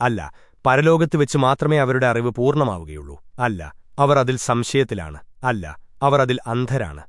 അല്ല പരലോകത്ത് വെച്ച് മാത്രമേ അവരുടെ അറിവ് പൂർണമാവുകയുള്ളൂ. അല്ല അവർ അതിൽ സംശയത്തിലാണ്. അല്ല അവർ അതിൽ അന്ധരാണ്.